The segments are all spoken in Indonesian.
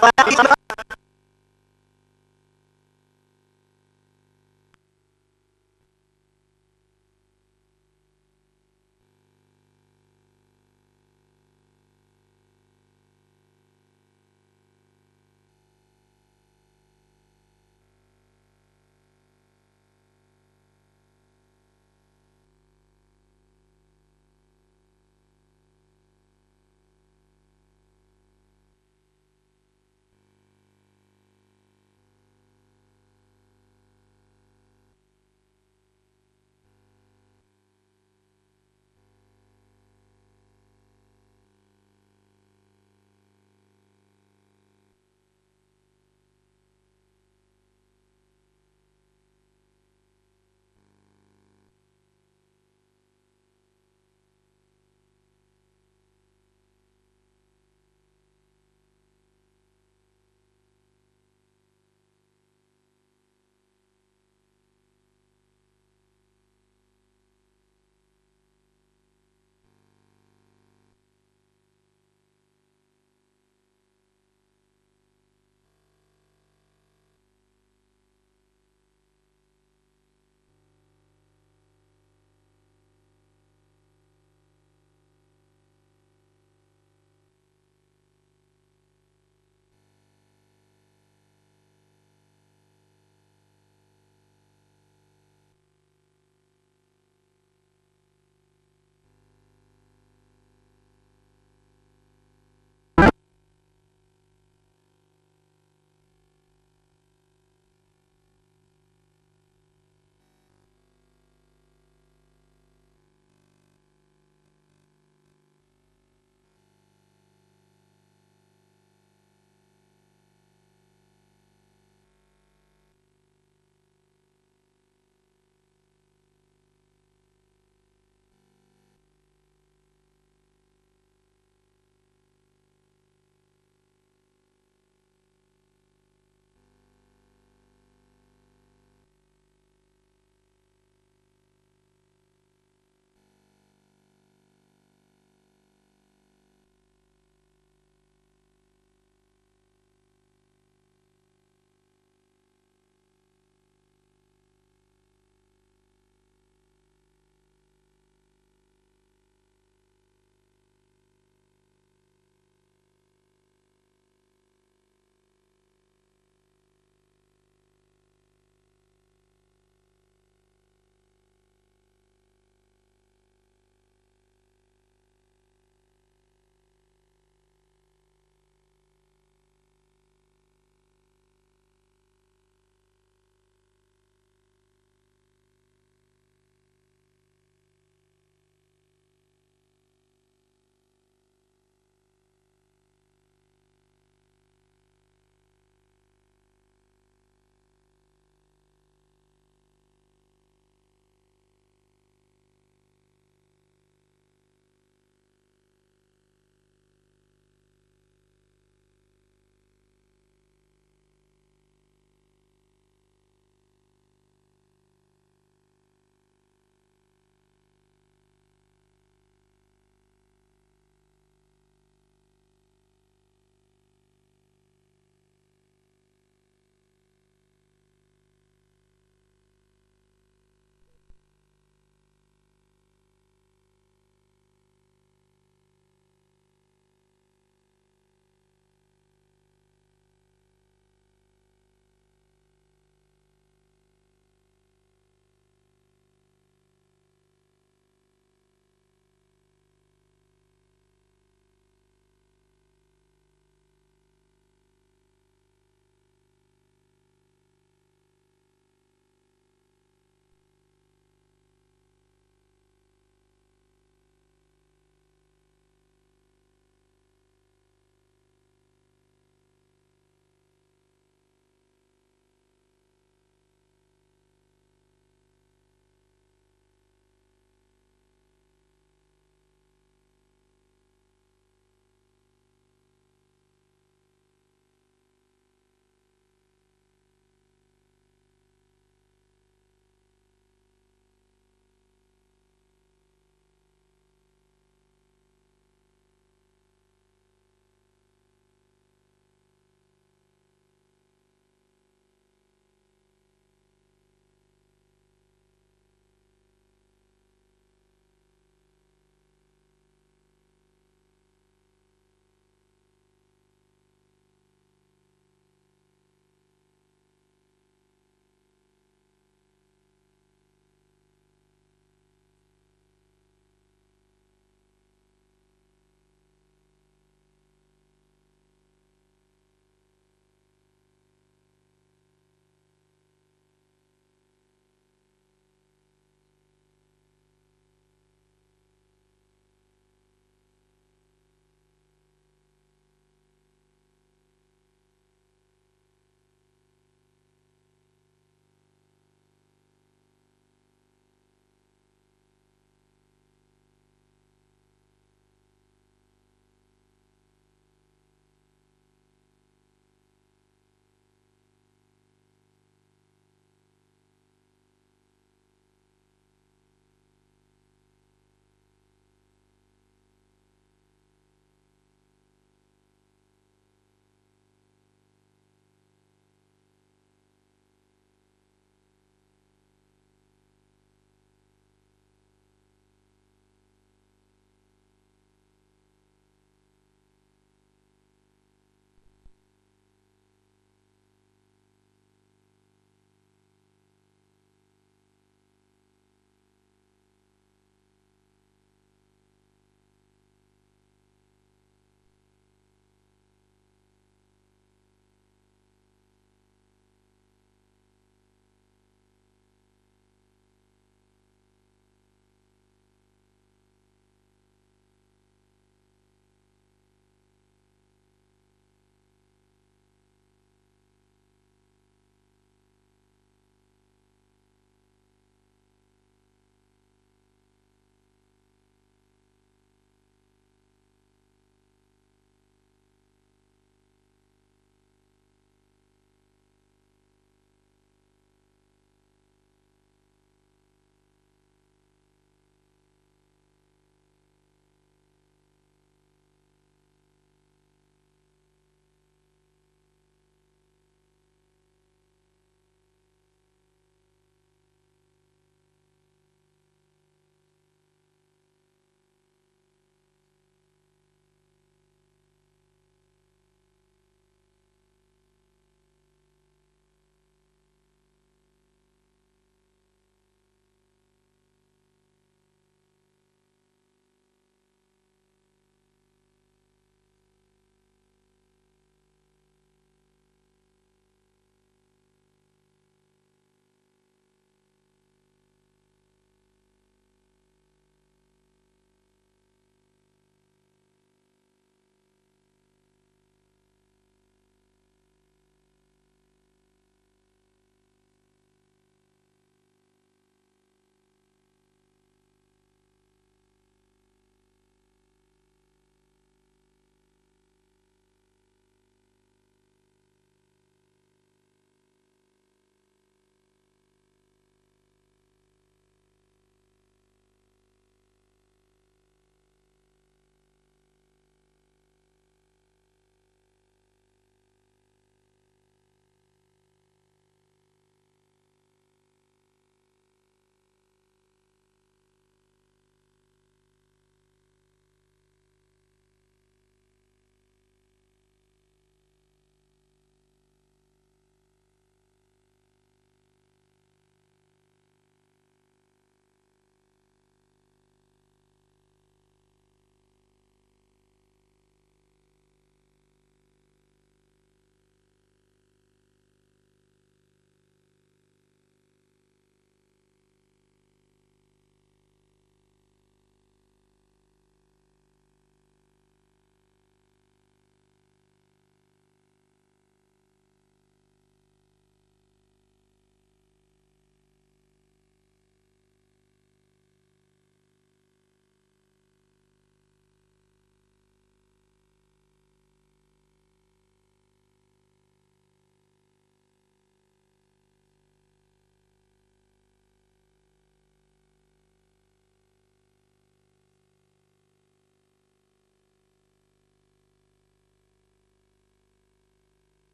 Bye.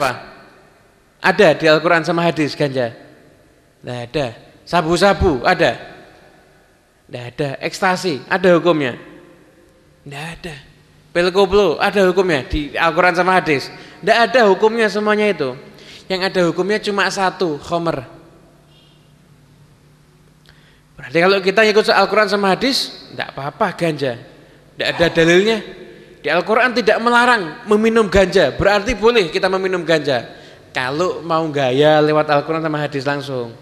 Apa? Ada di Al-Quran sama hadis ganja? Tidak ada. Sabu-sabu ada? Tidak ada. Ekstasi ada hukumnya? Tidak ada. Pil koplo ada hukumnya di Al-Quran sama hadis? Tidak ada hukumnya semuanya itu. Yang ada hukumnya cuma satu, khomer. Berarti kalau kita ikut Al-Quran sama hadis, tidak apa-apa ganja. Tidak ada dalilnya. Di Al-Quran tidak melarang meminum ganja, berarti boleh kita meminum ganja. Kalau mau gaya lewat Al-Quran sama hadis langsung.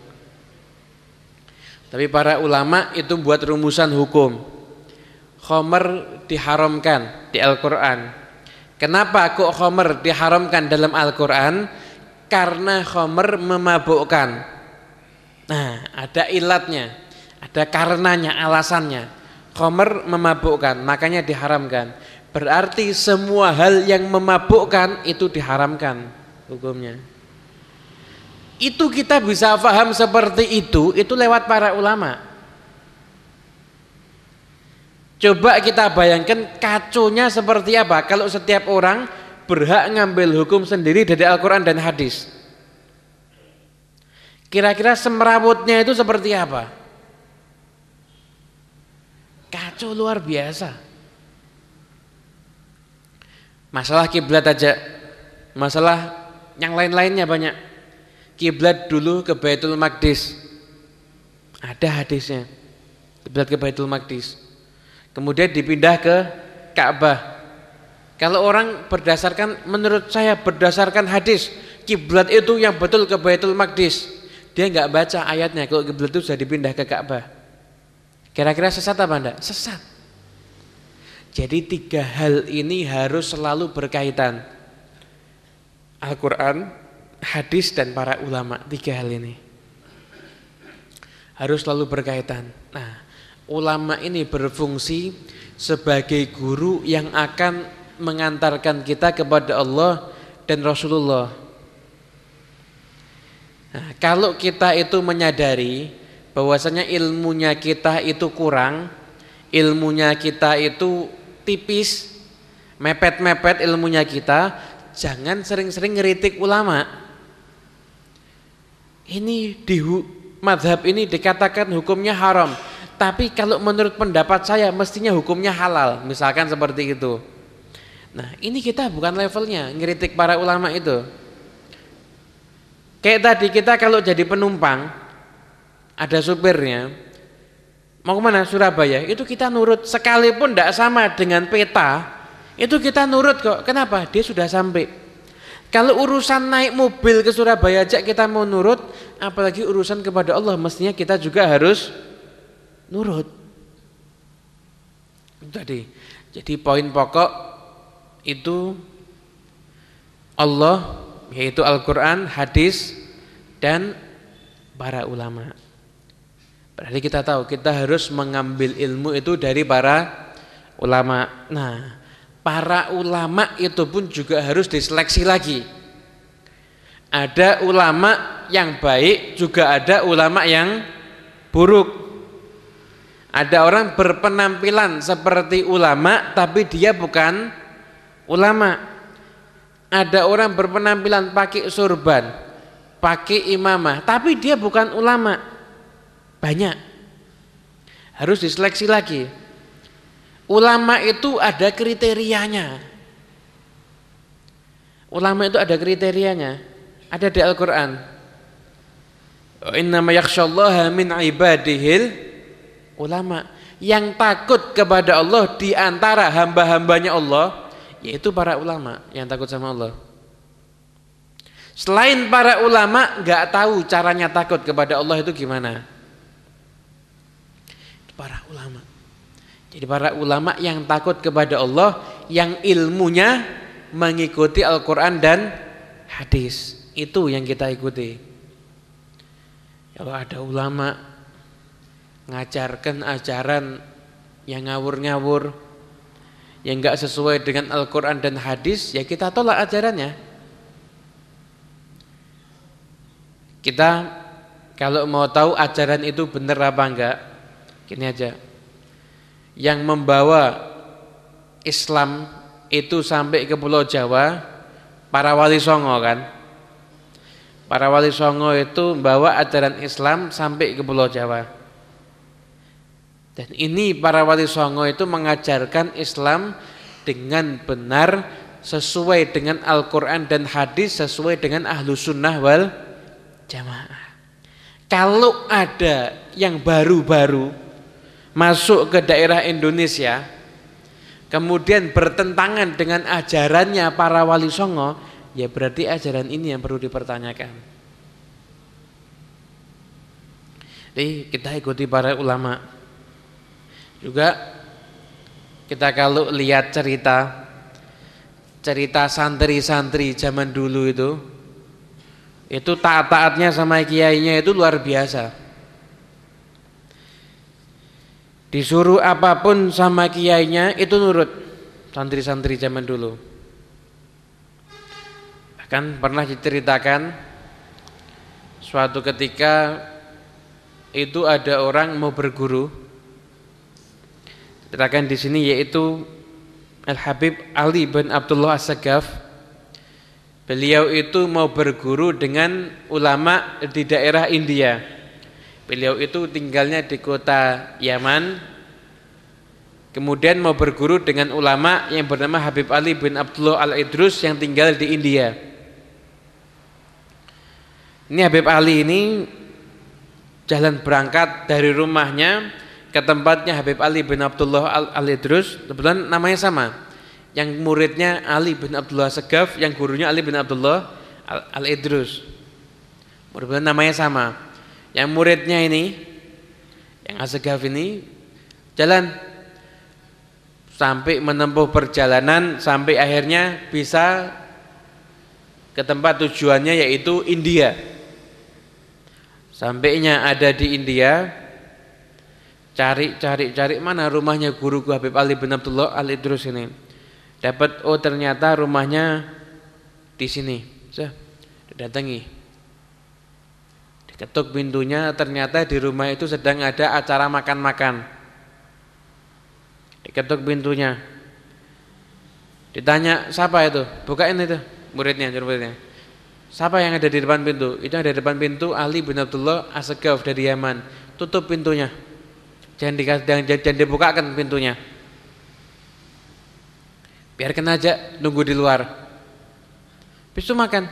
Tapi para ulama itu buat rumusan hukum. Khomer diharamkan di Al-Quran. Kenapa kok khomer diharamkan dalam Al-Quran? Karena khomer memabukkan. Nah, ada ilatnya, ada karenanya, alasannya. Khomer memabukkan, makanya diharamkan. Berarti semua hal yang memabukkan itu diharamkan hukumnya. Itu kita bisa paham seperti itu, itu lewat para ulama. Coba kita bayangkan kacunya seperti apa kalau setiap orang berhak ngambil hukum sendiri dari Al-Quran dan hadis. Kira-kira semerawutnya itu seperti apa? Kacau luar biasa. Masalah kiblat aja, masalah yang lain-lainnya banyak. Kiblat dulu ke Baitul Maqdis. Ada hadisnya. Kiblat ke Baitul Maqdis. Kemudian dipindah ke Ka'bah. Kalau orang berdasarkan menurut saya berdasarkan hadis, kiblat itu yang betul ke Baitul Maqdis. Dia nggak baca ayatnya kalau kiblat itu sudah dipindah ke Ka'bah. Kira-kira sesat apa enggak? Sesat. Jadi tiga hal ini harus selalu berkaitan. Al-Quran, hadis dan para ulama. Tiga hal ini. Harus selalu berkaitan. Nah, ulama ini berfungsi sebagai guru yang akan mengantarkan kita kepada Allah dan Rasulullah. Nah, kalau kita itu menyadari bahwasanya ilmunya kita itu kurang, ilmunya kita itu tipis, mepet-mepet ilmunya kita, jangan sering-sering ngeritik ulama. Ini di madhab ini dikatakan hukumnya haram, tapi kalau menurut pendapat saya mestinya hukumnya halal, misalkan seperti itu. Nah ini kita bukan levelnya ngeritik para ulama itu. Kayak tadi kita kalau jadi penumpang, ada supirnya, Mau ke mana? Surabaya. Itu kita nurut sekalipun tidak sama dengan peta. Itu kita nurut kok. Kenapa? Dia sudah sampai. Kalau urusan naik mobil ke Surabaya aja kita mau nurut, apalagi urusan kepada Allah mestinya kita juga harus nurut. Tadi. Jadi poin pokok itu Allah yaitu Al-Qur'an, hadis dan para ulama. Berarti kita tahu kita harus mengambil ilmu itu dari para ulama. Nah, para ulama itu pun juga harus diseleksi lagi. Ada ulama yang baik, juga ada ulama yang buruk. Ada orang berpenampilan seperti ulama tapi dia bukan ulama. Ada orang berpenampilan pakai surban, pakai imamah, tapi dia bukan ulama. Banyak. Harus diseleksi lagi. Ulama itu ada kriterianya. Ulama itu ada kriterianya. Ada di Al-Qur'an. Innama yakhsyallaha min ibadihil ulama. Yang takut kepada Allah di antara hamba-hambanya Allah yaitu para ulama yang takut sama Allah. Selain para ulama nggak tahu caranya takut kepada Allah itu gimana para ulama. Jadi para ulama yang takut kepada Allah, yang ilmunya mengikuti Al-Quran dan hadis. Itu yang kita ikuti. Kalau ada ulama ngajarkan ajaran yang ngawur-ngawur, yang enggak sesuai dengan Al-Quran dan hadis, ya kita tolak ajarannya. Kita kalau mau tahu ajaran itu benar apa enggak, Gini aja. Yang membawa Islam itu sampai ke Pulau Jawa para wali songo kan. Para wali songo itu membawa ajaran Islam sampai ke Pulau Jawa. Dan ini para wali songo itu mengajarkan Islam dengan benar sesuai dengan Al-Quran dan hadis sesuai dengan ahlu sunnah wal jamaah. Kalau ada yang baru-baru masuk ke daerah Indonesia, kemudian bertentangan dengan ajarannya para wali songo, ya berarti ajaran ini yang perlu dipertanyakan. Jadi kita ikuti para ulama. Juga kita kalau lihat cerita cerita santri-santri zaman dulu itu itu taat-taatnya sama kiainya itu luar biasa. Disuruh apa pun sama kiainya itu nurut santri-santri zaman dulu. Bahkan pernah diceritakan suatu ketika itu ada orang mau berguru. Ceritakan di sini yaitu Al Habib Ali bin Abdullah As-Sagaf Beliau itu mau berguru dengan ulama di daerah India. Beliau itu tinggalnya di kota Yaman. Kemudian mau berguru dengan ulama yang bernama Habib Ali bin Abdullah Al-Idrus yang tinggal di India. Ini Habib Ali ini jalan berangkat dari rumahnya ke tempatnya Habib Ali bin Abdullah Al-Idrus, kebetulan namanya sama yang muridnya Ali bin Abdullah Segaf, yang gurunya Ali bin Abdullah Al-Idrus. Murid namanya sama. Yang muridnya ini, yang Asegaf ini, jalan sampai menempuh perjalanan sampai akhirnya bisa ke tempat tujuannya yaitu India. Sampainya ada di India, cari cari cari mana rumahnya guru Habib Ali bin Abdullah Al Idrus ini dapat oh ternyata rumahnya di sini. Saya datangi. Diketuk pintunya ternyata di rumah itu sedang ada acara makan-makan. Diketuk pintunya. Ditanya, "Siapa itu?" Bukain itu, muridnya, muridnya. Siapa yang ada di depan pintu? Itu ada di depan pintu Ali bin Abdullah Asgaf dari Yaman. Tutup pintunya. Jangan, dikasih, jangan, jangan dibukakan pintunya. Biarkan aja nunggu di luar. Besok makan.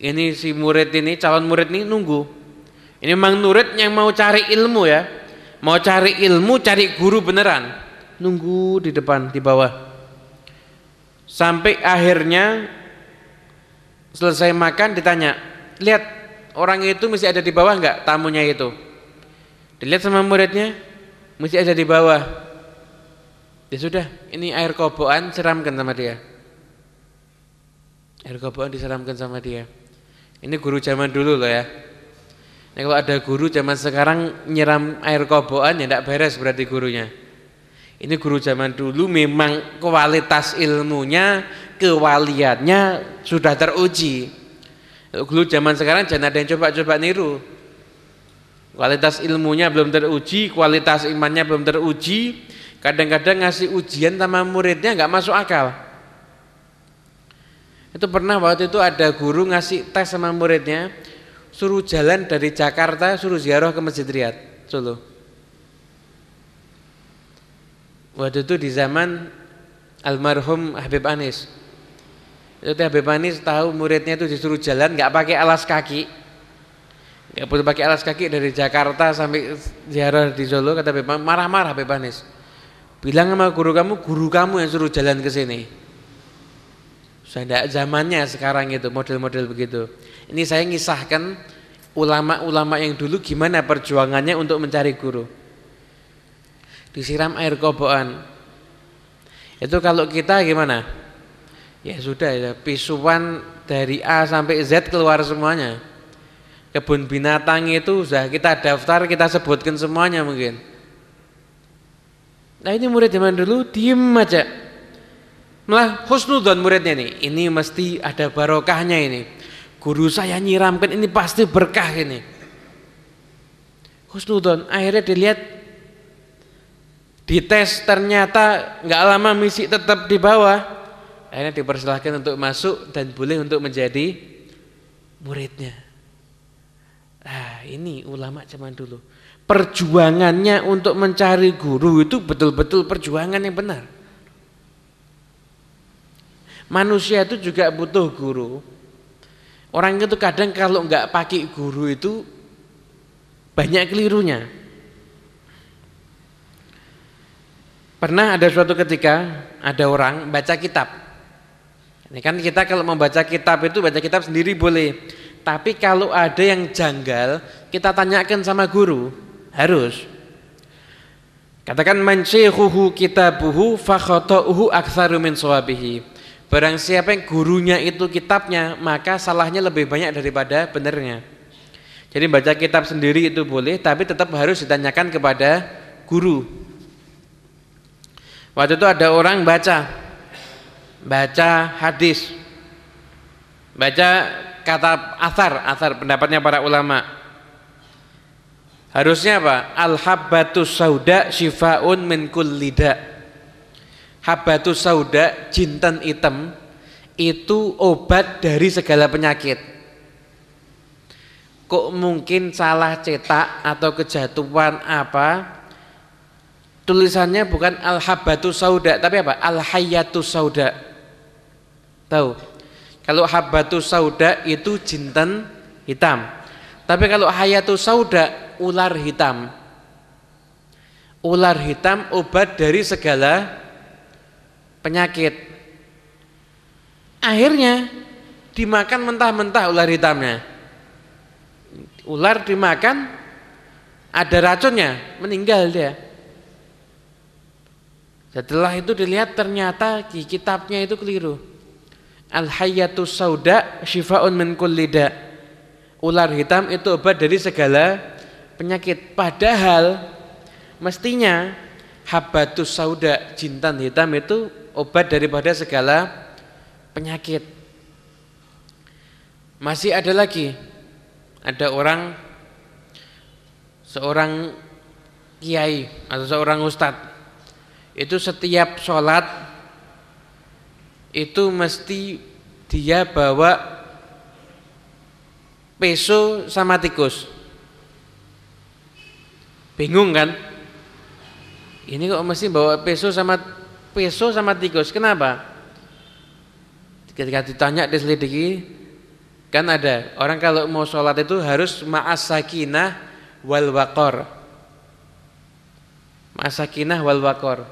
Ini si murid ini, calon murid ini nunggu. Ini memang murid yang mau cari ilmu ya. Mau cari ilmu, cari guru beneran. Nunggu di depan, di bawah. Sampai akhirnya selesai makan ditanya, lihat orang itu mesti ada di bawah enggak tamunya itu? Dilihat sama muridnya, mesti ada di bawah. Ya sudah, ini air kobokan siramkan sama dia. Air kobokan disiramkan sama dia. Ini guru zaman dulu loh ya. Ini kalau ada guru zaman sekarang nyiram air kobokan ya tidak beres berarti gurunya. Ini guru zaman dulu memang kualitas ilmunya, kewaliannya sudah teruji. Guru zaman sekarang jangan ada yang coba-coba niru. Kualitas ilmunya belum teruji, kualitas imannya belum teruji, Kadang-kadang ngasih ujian sama muridnya nggak masuk akal. Itu pernah waktu itu ada guru ngasih tes sama muridnya, suruh jalan dari Jakarta, suruh ziarah ke Masjid Riyad, Solo. Waktu itu di zaman almarhum Habib Anis. Itu Habib Anis tahu muridnya itu disuruh jalan nggak pakai alas kaki. nggak boleh pakai alas kaki dari Jakarta sampai ziarah di Solo kata Habib marah-marah Habib Anis. Bilang sama guru kamu, guru kamu yang suruh jalan ke sini. Sudah zamannya sekarang itu model-model begitu. Ini saya ngisahkan ulama-ulama yang dulu gimana perjuangannya untuk mencari guru. Disiram air kobokan. Itu kalau kita gimana? Ya sudah ya, pisuan dari A sampai Z keluar semuanya. Kebun binatang itu sudah kita daftar, kita sebutkan semuanya mungkin. Nah ini murid zaman dulu diem aja. Malah husnudon muridnya nih. Ini mesti ada barokahnya ini. Guru saya nyiramkan ini pasti berkah ini. Husnudon. Akhirnya dilihat dites ternyata nggak lama misi tetap di bawah. Akhirnya dipersilahkan untuk masuk dan boleh untuk menjadi muridnya. Nah, ini ulama zaman dulu. Perjuangannya untuk mencari guru itu betul-betul perjuangan yang benar. Manusia itu juga butuh guru. Orang itu kadang kalau nggak pakai guru itu banyak kelirunya. Pernah ada suatu ketika ada orang baca kitab. Ini kan kita kalau membaca kitab itu baca kitab sendiri boleh. Tapi kalau ada yang janggal, kita tanyakan sama guru, harus. Katakan man syekhuhu kitabuhu fa khata'uhu aktsaru min. Barang siapa yang gurunya itu kitabnya, maka salahnya lebih banyak daripada benernya. Jadi baca kitab sendiri itu boleh, tapi tetap harus ditanyakan kepada guru. Waktu itu ada orang baca, baca hadis, baca kata asar, asar pendapatnya para ulama. Harusnya apa? Al habbatus sauda shifaun min kulli Habbatus sauda jintan hitam itu obat dari segala penyakit. Kok mungkin salah cetak atau kejatuhan apa? Tulisannya bukan al habbatus sauda tapi apa? Al hayyatus sauda. Tahu? Kalau habbatus sauda itu jintan hitam. Tapi kalau hayatus sauda ular hitam. Ular hitam obat dari segala penyakit. Akhirnya dimakan mentah-mentah ular hitamnya. Ular dimakan ada racunnya, meninggal dia. Setelah itu dilihat ternyata di kitabnya itu keliru. Al hayyatus sauda syifaun min Ular hitam itu obat dari segala penyakit. Padahal mestinya habatus sauda jintan hitam itu obat daripada segala penyakit. Masih ada lagi, ada orang seorang kiai atau seorang ustadz itu setiap sholat itu mesti dia bawa peso sama tikus. Bingung kan? Ini kok mesti bawa peso sama peso sama tikus. Kenapa? Ketika ditanya diselidiki kan ada orang kalau mau sholat itu harus ma'as sakinah wal waqor. Ma'as wal waqor.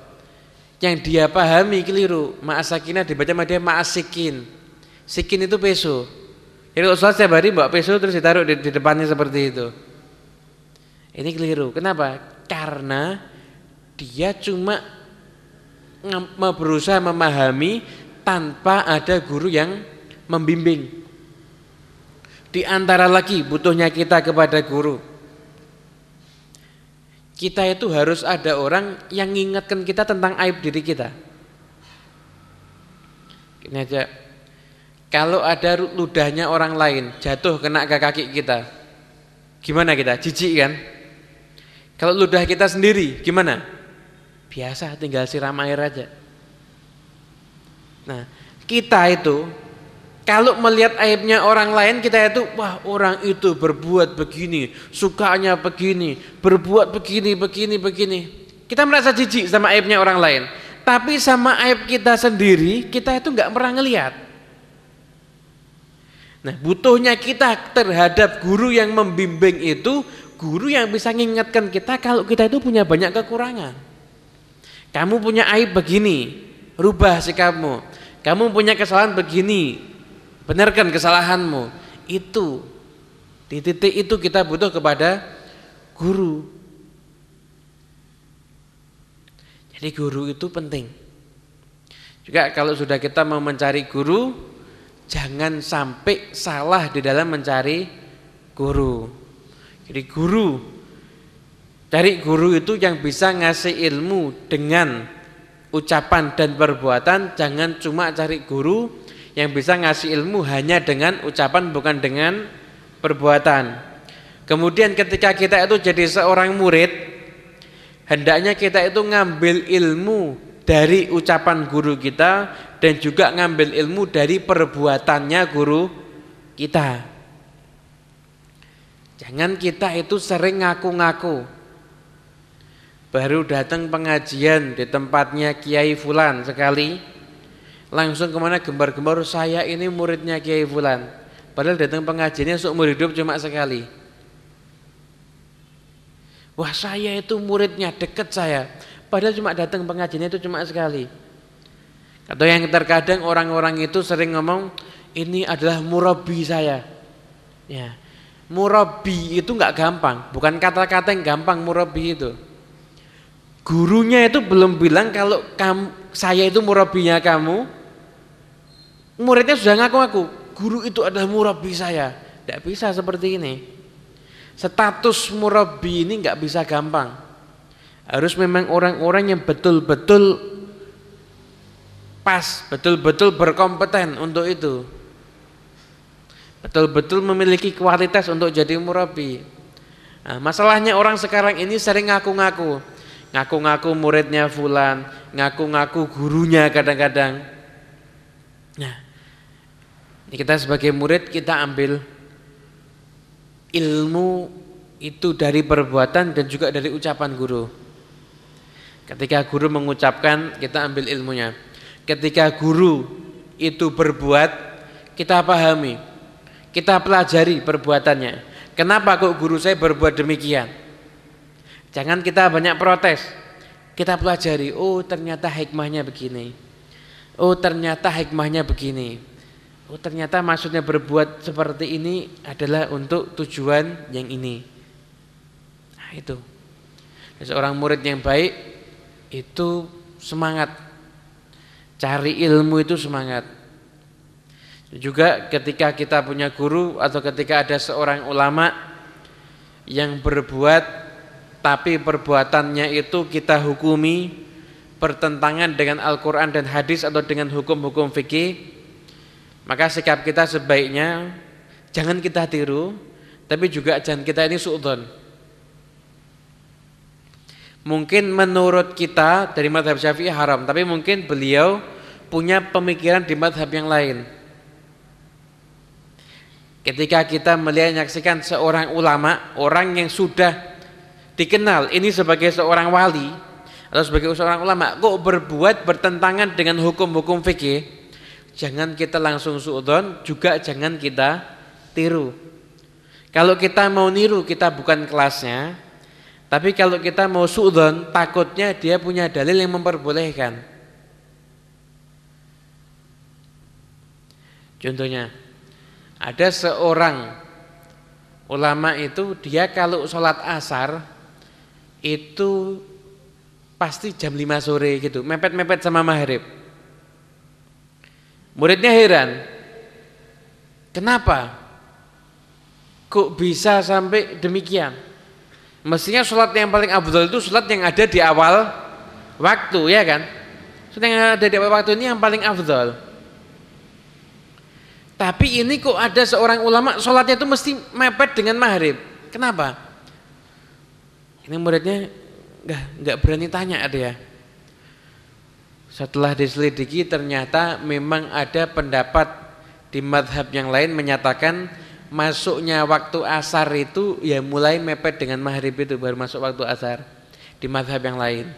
Yang dia pahami keliru. Ma'as dibaca sama dia ma'as. Sikin itu peso. Jadi kalau sholat setiap hari bawa peso terus ditaruh di, di depannya seperti itu. Ini keliru. Kenapa? Karena dia cuma berusaha memahami tanpa ada guru yang membimbing. Di antara lagi butuhnya kita kepada guru. Kita itu harus ada orang yang mengingatkan kita tentang aib diri kita. Ini aja. Kalau ada ludahnya orang lain jatuh kena ke kaki kita, gimana kita? Jijik kan? Kalau ludah kita sendiri, gimana? Biasa tinggal siram air aja. Nah, kita itu kalau melihat aibnya orang lain kita itu wah orang itu berbuat begini, sukanya begini, berbuat begini, begini, begini. Kita merasa jijik sama aibnya orang lain. Tapi sama aib kita sendiri kita itu nggak pernah ngelihat. Nah, butuhnya kita terhadap guru yang membimbing itu guru yang bisa mengingatkan kita kalau kita itu punya banyak kekurangan. Kamu punya aib begini, rubah sikapmu. Kamu punya kesalahan begini, benarkan kesalahanmu. Itu di titik itu kita butuh kepada guru. Jadi guru itu penting. Juga kalau sudah kita mau mencari guru, jangan sampai salah di dalam mencari guru. Jadi guru Cari guru itu yang bisa ngasih ilmu dengan ucapan dan perbuatan, jangan cuma cari guru yang bisa ngasih ilmu hanya dengan ucapan bukan dengan perbuatan. Kemudian ketika kita itu jadi seorang murid, hendaknya kita itu ngambil ilmu dari ucapan guru kita dan juga ngambil ilmu dari perbuatannya guru kita. Jangan kita itu sering ngaku-ngaku. Baru datang pengajian di tempatnya Kiai Fulan sekali, langsung ke mana gembar-gembar saya ini muridnya Kiai Fulan. Padahal datang pengajiannya seumur hidup cuma sekali. Wah saya itu muridnya deket saya. Padahal cuma datang pengajiannya itu cuma sekali. Atau yang terkadang orang-orang itu sering ngomong ini adalah murabi saya. Ya. Murabi itu nggak gampang, bukan kata-kata yang gampang murabi itu. Gurunya itu belum bilang kalau kamu, saya itu murabinya kamu. Muridnya sudah ngaku-ngaku, guru itu adalah murabi saya. Tidak bisa seperti ini. Status murabi ini nggak bisa gampang. Harus memang orang-orang yang betul-betul pas, betul-betul berkompeten untuk itu. Betul-betul memiliki kualitas untuk jadi murabi. Nah, masalahnya orang sekarang ini sering ngaku-ngaku. Ngaku-ngaku muridnya fulan, ngaku-ngaku gurunya kadang-kadang. Nah, kita sebagai murid kita ambil ilmu itu dari perbuatan dan juga dari ucapan guru. Ketika guru mengucapkan, kita ambil ilmunya. Ketika guru itu berbuat, kita pahami. Kita pelajari perbuatannya. Kenapa kok guru saya berbuat demikian? Jangan kita banyak protes. Kita pelajari, oh ternyata hikmahnya begini. Oh ternyata hikmahnya begini. Oh ternyata maksudnya berbuat seperti ini adalah untuk tujuan yang ini. Nah itu. Seorang murid yang baik itu semangat cari ilmu itu semangat juga ketika kita punya guru atau ketika ada seorang ulama yang berbuat tapi perbuatannya itu kita hukumi bertentangan dengan Al-Qur'an dan hadis atau dengan hukum-hukum fikih maka sikap kita sebaiknya jangan kita tiru tapi juga jangan kita ini suudzon Mungkin menurut kita dari madhab syafi'i haram, tapi mungkin beliau punya pemikiran di madhab yang lain. Ketika kita melihat menyaksikan seorang ulama, orang yang sudah dikenal ini sebagai seorang wali atau sebagai seorang ulama, kok berbuat bertentangan dengan hukum-hukum fikih, jangan kita langsung suudon, juga jangan kita tiru. Kalau kita mau niru, kita bukan kelasnya, tapi kalau kita mau suudon, takutnya dia punya dalil yang memperbolehkan. Contohnya, ada seorang ulama itu dia kalau sholat asar itu pasti jam 5 sore gitu, mepet-mepet sama maghrib. Muridnya heran, kenapa? Kok bisa sampai demikian? Mestinya sholat yang paling abdul itu sholat yang ada di awal waktu ya kan Sholat yang ada di awal waktu ini yang paling abdul Tapi ini kok ada seorang ulama sholatnya itu mesti mepet dengan maghrib Kenapa? Ini muridnya nggak nggak berani tanya ada ya Setelah diselidiki ternyata memang ada pendapat di madhab yang lain menyatakan masuknya waktu asar itu ya mulai mepet dengan maghrib itu baru masuk waktu asar di madhab yang lain.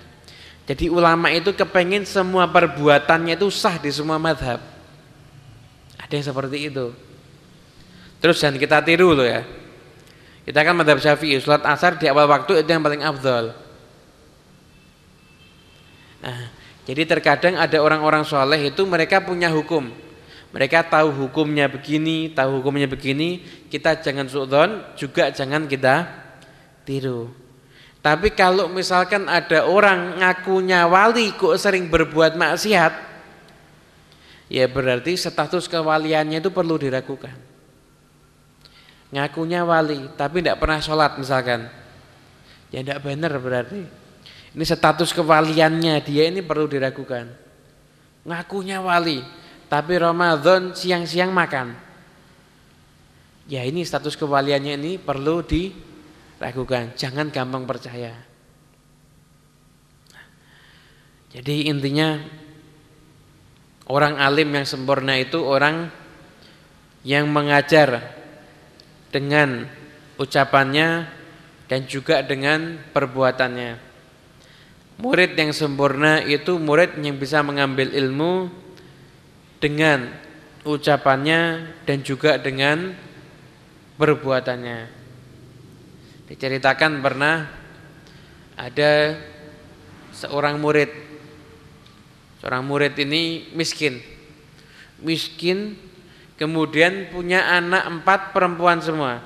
Jadi ulama itu kepengen semua perbuatannya itu sah di semua madhab. Ada yang seperti itu. Terus jangan kita tiru loh ya. Kita kan madhab syafi'i, sholat asar di awal waktu itu yang paling afdol. Nah, jadi terkadang ada orang-orang soleh itu mereka punya hukum mereka tahu hukumnya begini, tahu hukumnya begini, kita jangan suudon, juga jangan kita tiru. Tapi kalau misalkan ada orang ngakunya wali kok sering berbuat maksiat, ya berarti status kewaliannya itu perlu diragukan. Ngakunya wali, tapi tidak pernah sholat misalkan, ya tidak benar berarti. Ini status kewaliannya dia ini perlu diragukan. Ngakunya wali, tapi Ramadan siang-siang makan. Ya ini status kewaliannya ini perlu diragukan, jangan gampang percaya. Jadi intinya orang alim yang sempurna itu orang yang mengajar dengan ucapannya dan juga dengan perbuatannya. Murid yang sempurna itu murid yang bisa mengambil ilmu dengan ucapannya dan juga dengan perbuatannya. Diceritakan pernah ada seorang murid. Seorang murid ini miskin. Miskin kemudian punya anak empat perempuan semua.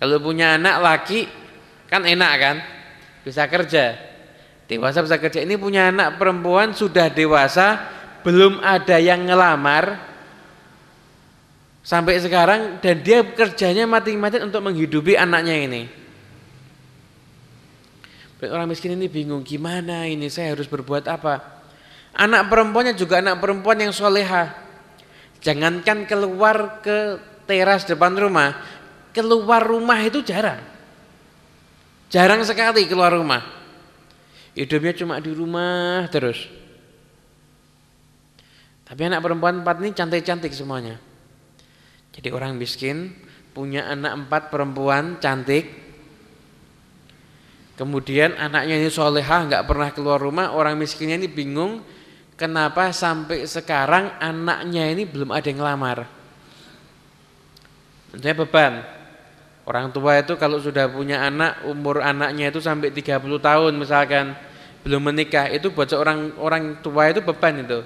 Kalau punya anak laki kan enak kan? Bisa kerja. Dewasa bisa kerja. Ini punya anak perempuan sudah dewasa, belum ada yang ngelamar sampai sekarang dan dia kerjanya mati-mati untuk menghidupi anaknya ini. Orang miskin ini bingung gimana ini saya harus berbuat apa? Anak perempuannya juga anak perempuan yang soleha. Jangankan keluar ke teras depan rumah, keluar rumah itu jarang. Jarang sekali keluar rumah. Hidupnya cuma di rumah terus. Tapi anak perempuan empat ini cantik-cantik semuanya. Jadi orang miskin punya anak empat perempuan cantik. Kemudian anaknya ini solehah nggak pernah keluar rumah. Orang miskinnya ini bingung kenapa sampai sekarang anaknya ini belum ada yang ngelamar. Tentunya beban. Orang tua itu kalau sudah punya anak, umur anaknya itu sampai 30 tahun misalkan, belum menikah, itu buat seorang orang tua itu beban itu.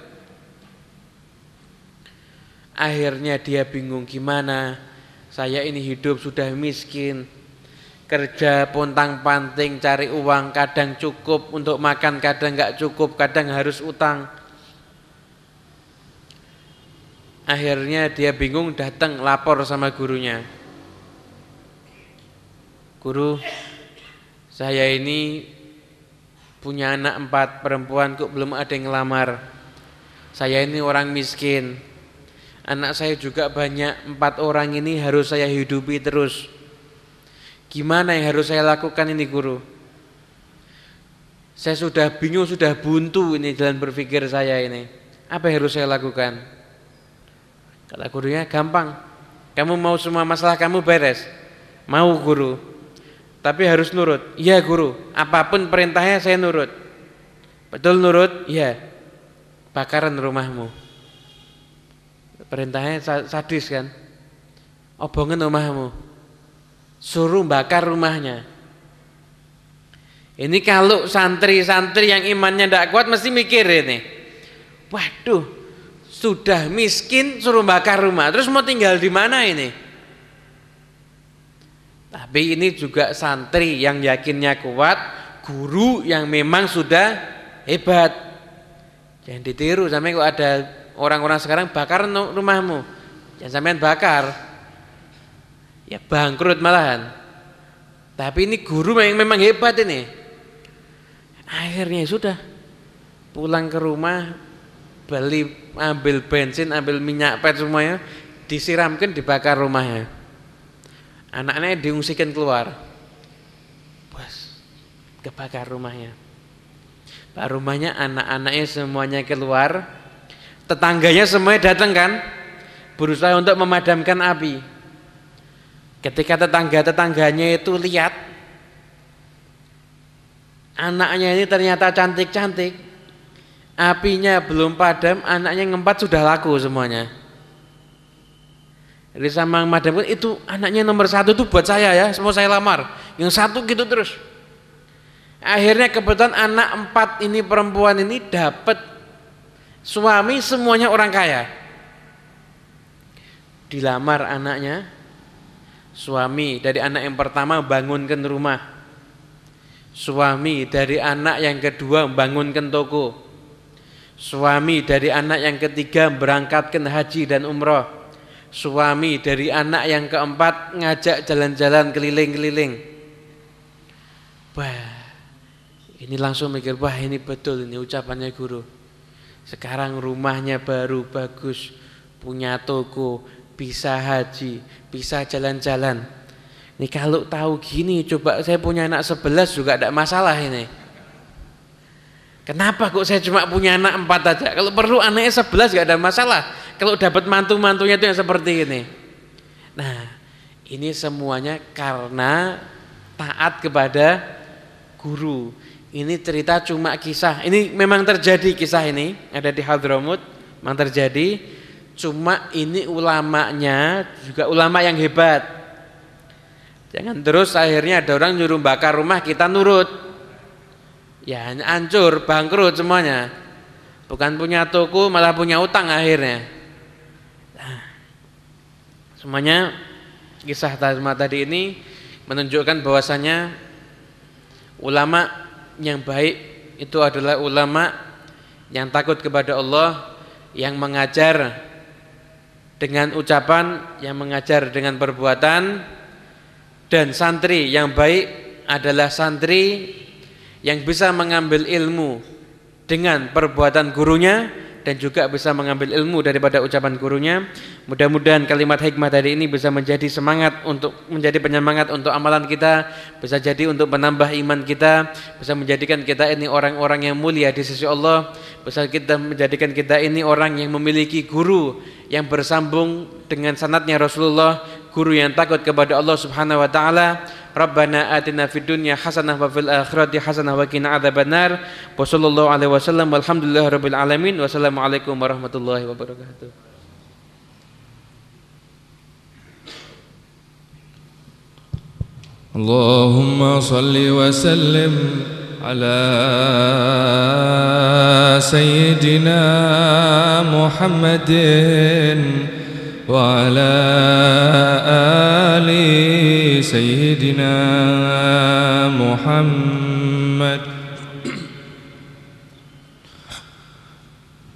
Akhirnya dia bingung gimana, saya ini hidup sudah miskin, kerja pontang panting cari uang, kadang cukup untuk makan, kadang nggak cukup, kadang harus utang. Akhirnya dia bingung datang lapor sama gurunya Guru, saya ini punya anak empat perempuan kok belum ada yang ngelamar. Saya ini orang miskin. Anak saya juga banyak, empat orang ini harus saya hidupi terus. Gimana yang harus saya lakukan ini guru? Saya sudah bingung, sudah buntu ini jalan berpikir saya ini. Apa yang harus saya lakukan? Kata gurunya, gampang. Kamu mau semua masalah kamu beres? Mau guru? Tapi harus nurut. Iya guru, apa pun perintahnya saya nurut. Betul nurut? Iya. Bakaran rumahmu. Perintahnya sadis kan? Obongan rumahmu. Suruh bakar rumahnya. Ini kalau santri-santri yang imannya tidak kuat mesti mikir ini. Waduh, sudah miskin suruh bakar rumah. Terus mau tinggal di mana ini? Tapi ini juga santri yang yakinnya kuat, guru yang memang sudah hebat. Jangan ditiru sampai kok ada orang-orang sekarang bakar rumahmu. Jangan sampean bakar. Ya bangkrut malahan. Tapi ini guru yang memang hebat ini. Akhirnya sudah pulang ke rumah beli ambil bensin, ambil minyak pet semuanya disiramkan dibakar rumahnya. Anaknya diungsikan keluar. Bos, kebakar rumahnya. Pak rumahnya anak-anaknya semuanya keluar. Tetangganya semuanya datang kan? Berusaha untuk memadamkan api. Ketika tetangga-tetangganya itu lihat anaknya ini ternyata cantik-cantik, apinya belum padam, anaknya ngempat sudah laku semuanya. Jadi sama madam itu anaknya nomor satu itu buat saya ya, semua saya lamar. Yang satu gitu terus. Akhirnya kebetulan anak empat ini perempuan ini dapat suami semuanya orang kaya. Dilamar anaknya, suami dari anak yang pertama bangunkan rumah. Suami dari anak yang kedua bangunkan toko. Suami dari anak yang ketiga berangkatkan haji dan umroh suami dari anak yang keempat ngajak jalan-jalan keliling-keliling. Wah, ini langsung mikir, wah ini betul ini ucapannya guru. Sekarang rumahnya baru bagus, punya toko, bisa haji, bisa jalan-jalan. Ini kalau tahu gini, coba saya punya anak sebelas juga tidak masalah ini. Kenapa kok saya cuma punya anak empat aja? Kalau perlu anaknya sebelas gak ada masalah. Kalau dapat mantu-mantunya itu yang seperti ini. Nah, ini semuanya karena taat kepada guru. Ini cerita cuma kisah. Ini memang terjadi kisah ini ada di Hadramut, memang terjadi. Cuma ini ulamanya juga ulama yang hebat. Jangan terus akhirnya ada orang nyuruh bakar rumah kita nurut ya hancur, bangkrut semuanya. Bukan punya toko malah punya utang akhirnya. Nah, semuanya kisah tadi ini menunjukkan bahwasanya ulama yang baik itu adalah ulama yang takut kepada Allah, yang mengajar dengan ucapan, yang mengajar dengan perbuatan dan santri yang baik adalah santri yang bisa mengambil ilmu dengan perbuatan gurunya dan juga bisa mengambil ilmu daripada ucapan gurunya. Mudah-mudahan kalimat hikmah tadi ini bisa menjadi semangat untuk menjadi penyemangat untuk amalan kita, bisa jadi untuk menambah iman kita, bisa menjadikan kita ini orang-orang yang mulia di sisi Allah, bisa kita menjadikan kita ini orang yang memiliki guru yang bersambung dengan sanatnya Rasulullah, guru yang takut kepada Allah Subhanahu wa taala ربنا آتنا في الدنيا حسنة وفي الآخرة حسنة وقنا عذاب النار. وصلى الله عليه وسلم. والحمد لله رب العالمين. والسلام عليكم ورحمة الله وبركاته. اللهم صل وسلم على سيدنا محمد وعلى آل سيدنا محمد.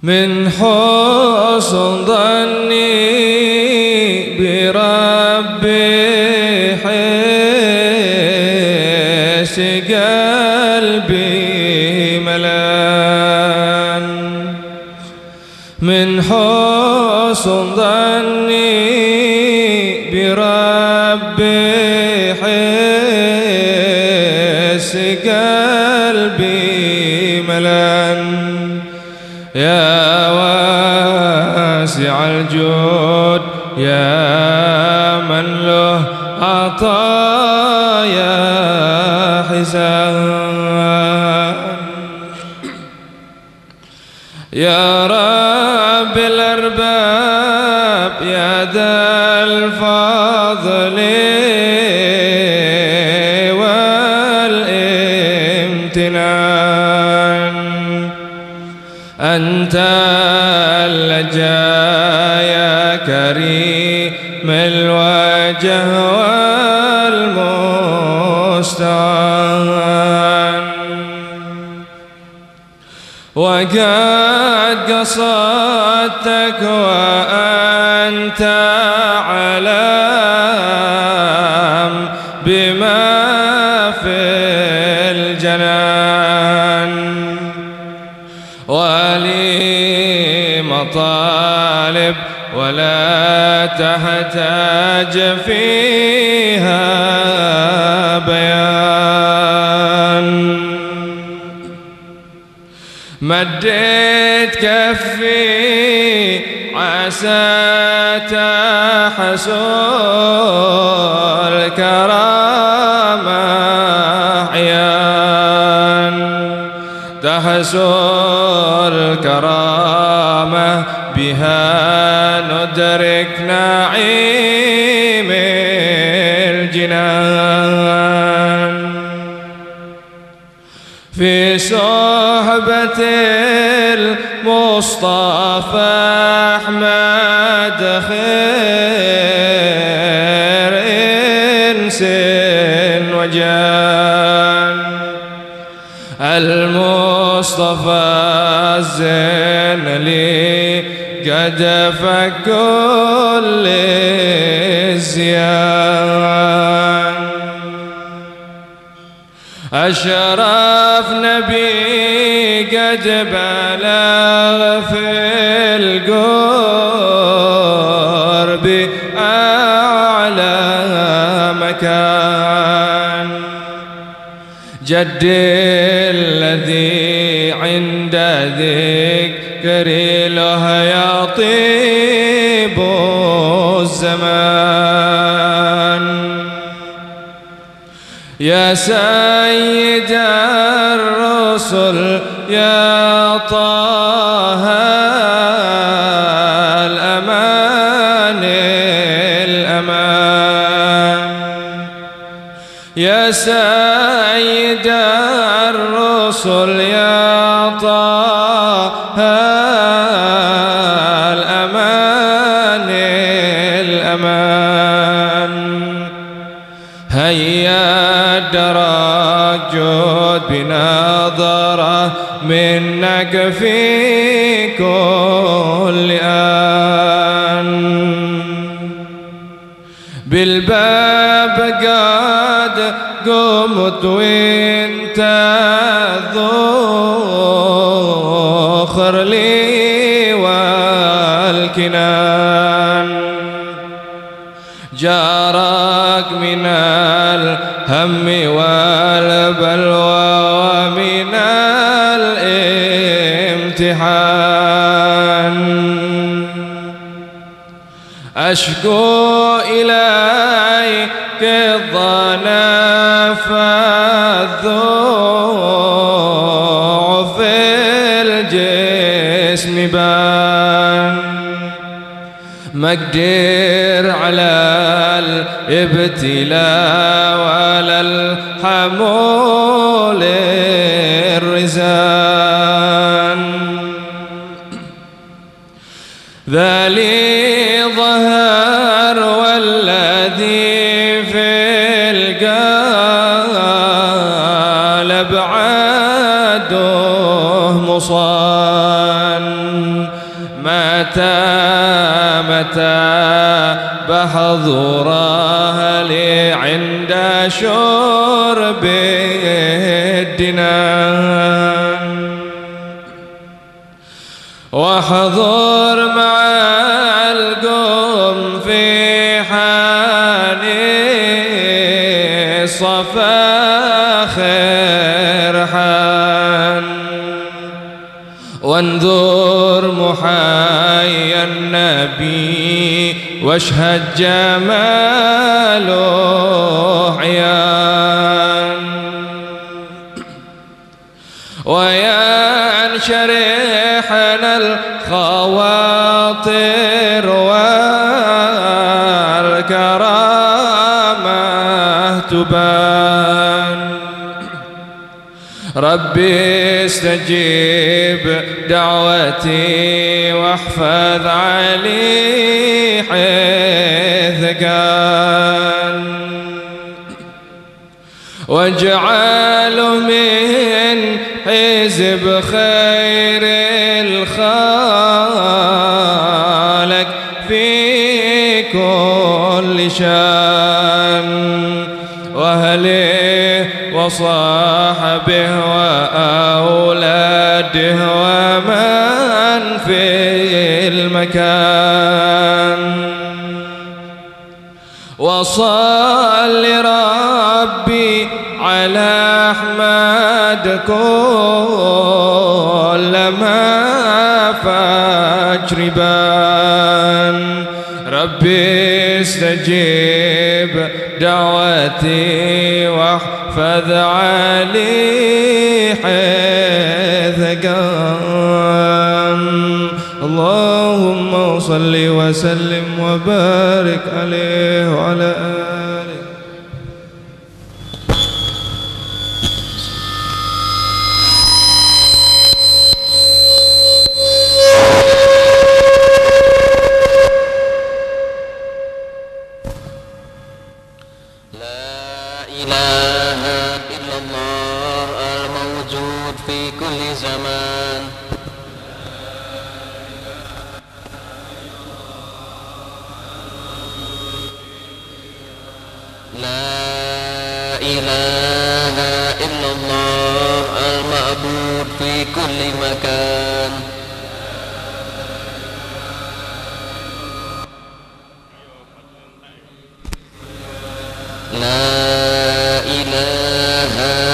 من حسن ظني بربي حس قلبي ملان. من حسن ظني يا واسع الجود يا من له عطايا حسان يا رب الأرباب أنت اللجا يا كريم الوجه والمستعان. وقد قصدتك وأنت مطالب ولا تحتاج فيها بيان. مديت كفي عسى تحصل كرامة عيان. تحصل كرامة بها ندرك نعيم الجنان. في صحبة المصطفى أحمد خير إنس وجان. المصطفى الزين لي قد فكل الزيان أشرف نبي قد بلغ في القرب أعلى مكان. جد الذي عند ذكري له يطيب الزمان. يا سيد الرسل يا طه الأمان الأمان. يا سيد الرسل يا بنظرة منك في كل آن. بالباب قد قمت وانت ذخر لي والكنان. جارك من الهم والبلوى الامتحان. أشكو إليك الضنف الضعف الجسم بان. مقدر على الابتلاء ولا الحمول بحضره لي عند شرب الدنان واحضر مع القوم في حاني الصفا خير حان وانظر النبي واشهد جماله عيان. وينشرحنا الخواطر والكرامة تبان ربي استجيب دعوتي واحفظ علي حيث كان واجعله من حزب خير الخالق في كل شان. وأهله وصاحبه وأولاده وصل ربي على أحمد كلما فاجربان ربي استجيب دعوتي واحفظ علي حيث كان اللهم صل وسلم وبارك عليه وعلى آله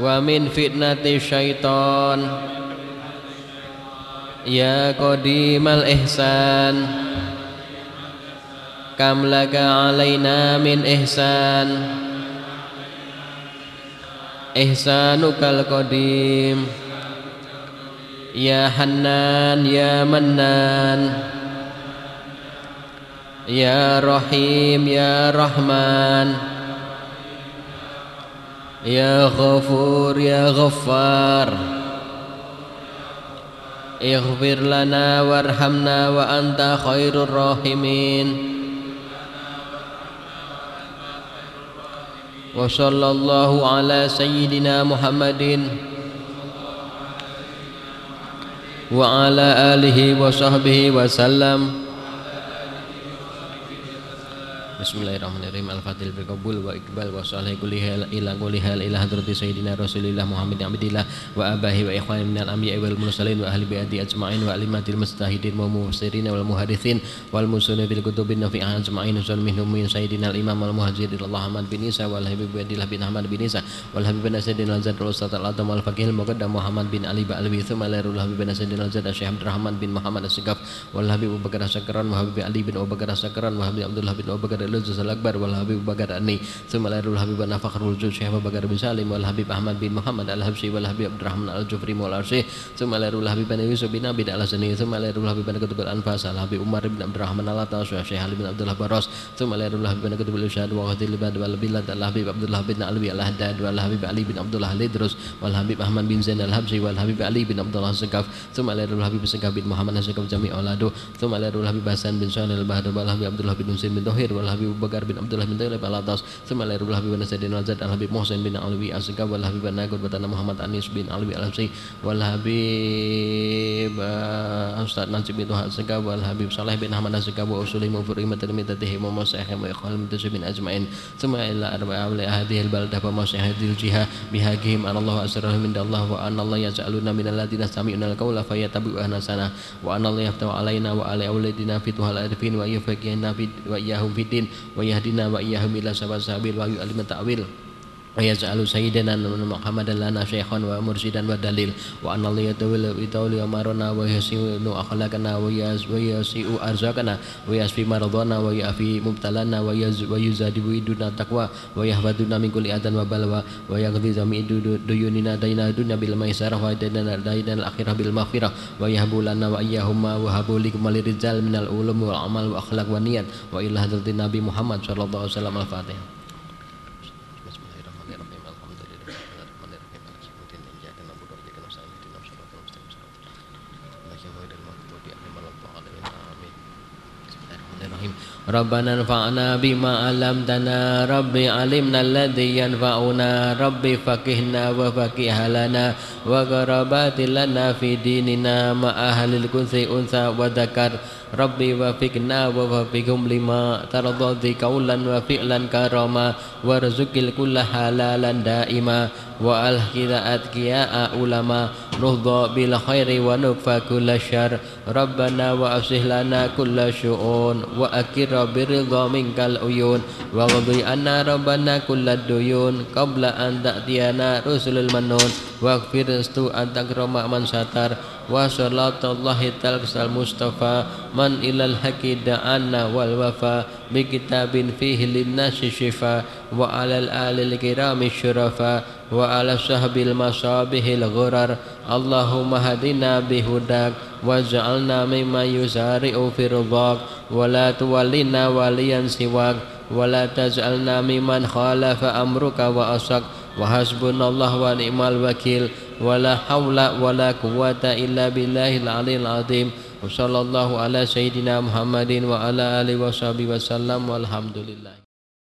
wa min fitnati syaiton ya qadimal ihsan. Kam laka alaina min ihsan. Ihsanukal qadim ya hanan ya mannan. Ya rahim ya rahman. يا غفور يا غفار. اغفر لنا وارحمنا وأنت خير الراحمين. وصلى الله على سيدنا محمد وعلى آله وصحبه وسلم. Bismillahirrahmanirrahim. Al-Fatihil berkabul wa iqbal wa salih kulli hal ila kulli hal ila hadrati sayyidina Rasulillah Muhammad abdillah wa abahi wa ikhwani minal anbiya wal mursalin wa ahli bi'ati ajma'in wa alimatil mustahidin wa mufassirin wal muhadithin wal musunni fil kutubin nafi'ah ajma'in usul minhum min sayyidina al-imam al muhajir Allah Ahmad bin Isa wal habib Abdillah bin Ahmad bin Isa wal habib Sayyidina al-Zad al ustaz al-Adam al faqih al muqaddam Muhammad bin Ali Ba'alwi thumma larul habib Sayyidina al-Zad Syekh Abdul Rahman bin Muhammad as-Sigaf wal habib Abu Bakar Sakran wa habib Ali bin Abu Bakar Sakran wa habib Abdullah bin Abu al-Luzuz al-Akbar wal habib Bakar Ani thumma larul habib an fakhrul juz Syekh Abu Bakar bin Salim wal habib Ahmad bin Muhammad al-Habsyi wal habib Abdurrahman al-Jufri wal Arsi larul habib Yusuf bin Abi al-Asani thumma larul habib an Kutub al-Anfas al-habib Umar bin Abdurrahman al-Atas wa Syekh Ali bin Abdullah Baras thumma larul habib an Kutub al-Irsyad wa Ghatil Ibad wal Bilad al-habib Abdullah bin Alwi al-Haddad wal habib Ali bin Abdullah al-Idrus wal habib Ahmad bin Zain al-Habsyi wal habib Ali bin Abdullah Zakaf thumma larul habib Zakaf bin Muhammad Zakaf Jami' Auladu thumma larul habib Hasan bin Shalih al-Bahr wal habib Abdullah bin Husain bin Tohir wal habib Abu Bakar bin Abdullah bin Talib al-Atas thumma larul habib Nasaddin al-Zad al-habib Muhsin bin Alwi az-Zakaf wal habib Naqud batana Muhammad Anis bin Alwi al-Habsyi wal habib uh, Ustaz Najib bin Tuhan Zakaf wal habib Saleh bin Ahmad az-Zakaf wa usuli mufri matrimidatihi wa masaihim wa ikhwal mutasabin ajma'in thumma ila arba'a wa hadhihi al-baldah wa masahidil jihah bihaqihim an Allah asrarahum min Allah wa an Allah yaj'aluna min alladhina sami'una al-qawla fayattabi'una sana wa an Allah yaftahu alaina wa ala auladina fituhal arifin wa yufaqihna fi wa iyyahum fiddin wa yahdina wa iyyahum ila sabil wa yu'allimuna ta'wil ويجعل سيدنا محمدا لنا شيخا ومرشدا ودليل وأن الله يتولى يتولى أمرنا ويحسن أخلاقنا ويسيء أرزاقنا ويشفي مرضانا ويعفي مبتلانا ويزاد ويدنا التقوى ويحفظنا من كل أذى وبلوى ويقضي جميع ديوننا دينا الدنيا بالميسرة ودينا دينا الآخرة بالمغفرة ويهب لنا وإياهما وهب لكم للرجال من العلوم والعمل والأخلاق والنيات وإلى حضرة النبي محمد صلى الله عليه وسلم الفاتحة ربنا انفعنا بما علمتنا. ربي علمنا الذي ينفعنا. ربي فقهنا وفقه لنا. وقربات لنا في ديننا. مع أهل الكنس أنثى وذكر. ربي وفقنا ووفقهم لما ترضى قولا وفعلا كرما وارزق الكل حلالا دائما وألهنا أتقياء علماء نهضى بالخير ونكفى كل شر ربنا وأصلح لنا كل شؤون وأكر بالرضا منك العيون واغضي عنا ربنا كل الديون قبل أن تأتينا رسل المنون واغفر استو أن تكرم من ستر وصلاة الله تلقس المصطفى من إلى الحق دعانا والوفا بكتاب فيه للناس شفاء وعلى الآل الكرام الشرفاء وعلى صحب المصابه الغرر اللهم هدنا بهداك واجعلنا ممن يسارع في رضاك ولا تولنا وليا سواك ولا تجعلنا ممن خالف أمرك وأصك وحسبنا الله ونعم الوكيل ولا حول ولا قوة إلا بالله العلي العظيم وصلى الله على سيدنا محمد وعلى آله وصحبه وسلم والحمد لله